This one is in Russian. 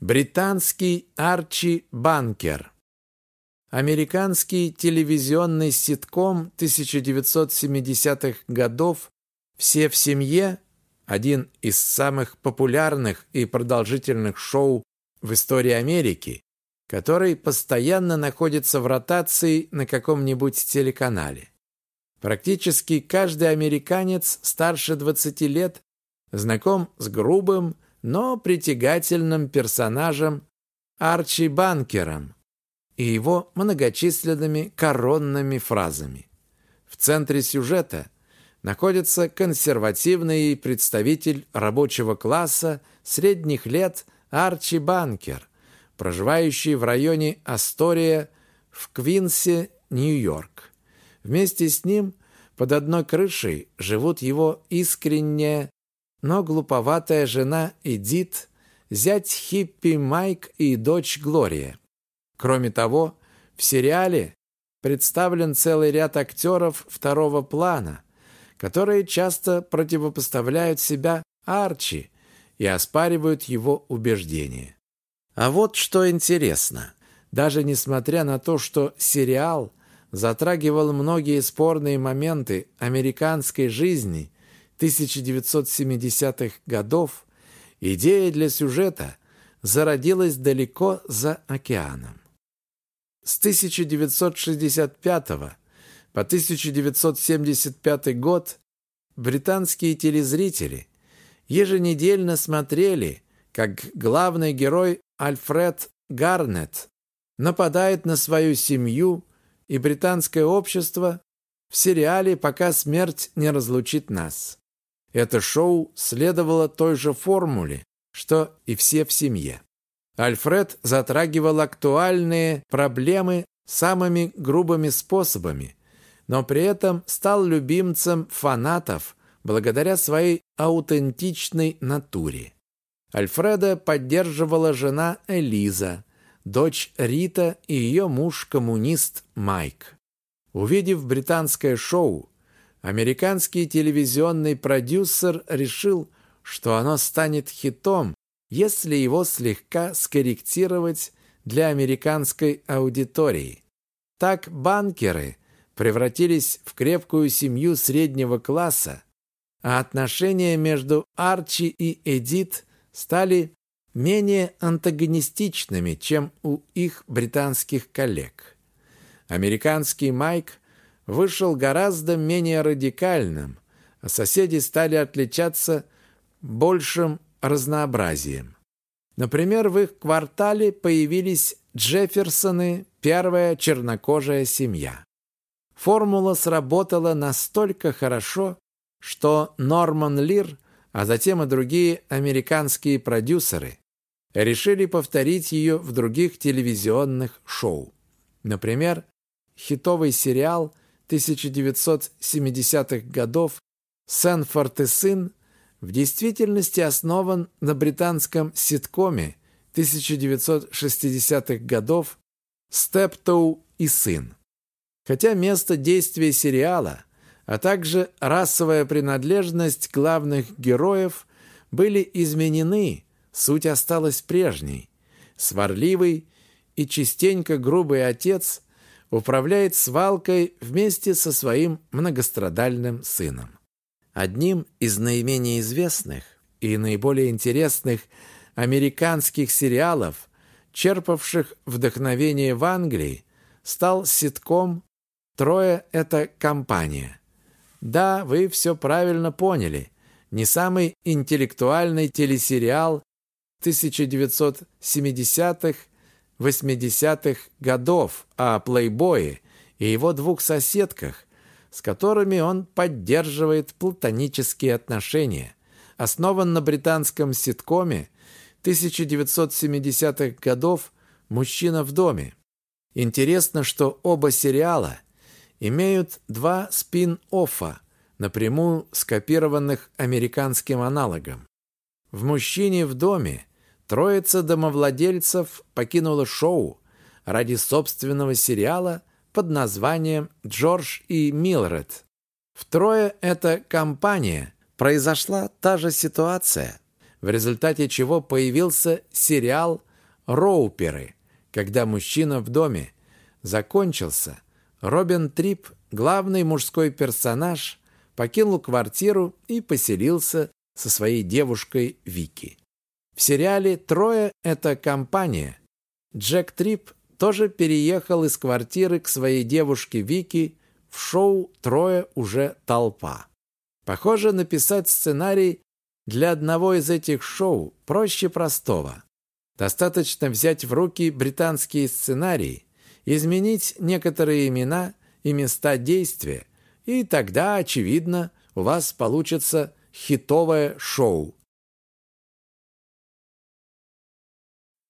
Британский Арчи Банкер. Американский телевизионный ситком 1970-х годов «Все в семье» один из самых популярных и продолжительных шоу в истории Америки, который постоянно находится в ротации на каком-нибудь телеканале. Практически каждый американец старше 20 лет знаком с грубым, но притягательным персонажем Арчи Банкером и его многочисленными коронными фразами. В центре сюжета находится консервативный представитель рабочего класса средних лет Арчи Банкер, проживающий в районе Астория в Квинсе, Нью-Йорк. Вместе с ним под одной крышей живут его искренняя, но глуповатая жена Эдит, зять хиппи Майк и дочь Глория. Кроме того, в сериале представлен целый ряд актеров второго плана, которые часто противопоставляют себя Арчи и оспаривают его убеждения. А вот что интересно. Даже несмотря на то, что сериал затрагивал многие спорные моменты американской жизни 1970-х годов, идея для сюжета зародилась далеко за океаном. С 1965 по 1975 год британские телезрители еженедельно смотрели, как главный герой Альфред Гарнет нападает на свою семью и британское общество в сериале «Пока смерть не разлучит нас». Это шоу следовало той же формуле, что и все в семье. Альфред затрагивал актуальные проблемы самыми грубыми способами, но при этом стал любимцем фанатов благодаря своей аутентичной натуре. Альфреда поддерживала жена Элиза, дочь Рита и ее муж-коммунист Майк. Увидев британское шоу, американский телевизионный продюсер решил, что оно станет хитом если его слегка скорректировать для американской аудитории. Так банкеры превратились в крепкую семью среднего класса, а отношения между Арчи и Эдит стали менее антагонистичными, чем у их британских коллег. Американский Майк вышел гораздо менее радикальным, а соседи стали отличаться большим разнообразием. Например, в их квартале появились Джефферсоны, первая чернокожая семья. Формула сработала настолько хорошо, что Норман Лир, а затем и другие американские продюсеры решили повторить ее в других телевизионных шоу. Например, хитовый сериал 1970-х годов «Сенфорд и сын» в действительности основан на британском ситкоме 1960-х годов «Стептоу и сын». Хотя место действия сериала, а также расовая принадлежность главных героев были изменены, суть осталась прежней. Сварливый и частенько грубый отец управляет свалкой вместе со своим многострадальным сыном. Одним из наименее известных и наиболее интересных американских сериалов, черпавших вдохновение в Англии, стал ситком «Трое – это компания». Да, вы все правильно поняли. Не самый интеллектуальный телесериал 1970-х, 80-х годов о плейбое и его двух соседках, с которыми он поддерживает платонические отношения, основан на британском ситкоме 1970-х годов «Мужчина в доме». Интересно, что оба сериала имеют два спин-оффа, напрямую скопированных американским аналогом. В «Мужчине в доме» троица домовладельцев покинула шоу ради собственного сериала под названием «Джордж и Милред». Втрое эта компания произошла та же ситуация, в результате чего появился сериал роуперы, когда мужчина в доме закончился. Робин Трип, главный мужской персонаж, покинул квартиру и поселился со своей девушкой Вики. В сериале «Трое» — это компания. Джек Трип тоже переехал из квартиры к своей девушке Вики в шоу «Трое уже толпа». Похоже, написать сценарий для одного из этих шоу проще простого. Достаточно взять в руки британские сценарии, изменить некоторые имена и места действия, и тогда, очевидно, у вас получится хитовое шоу,